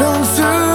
dans ce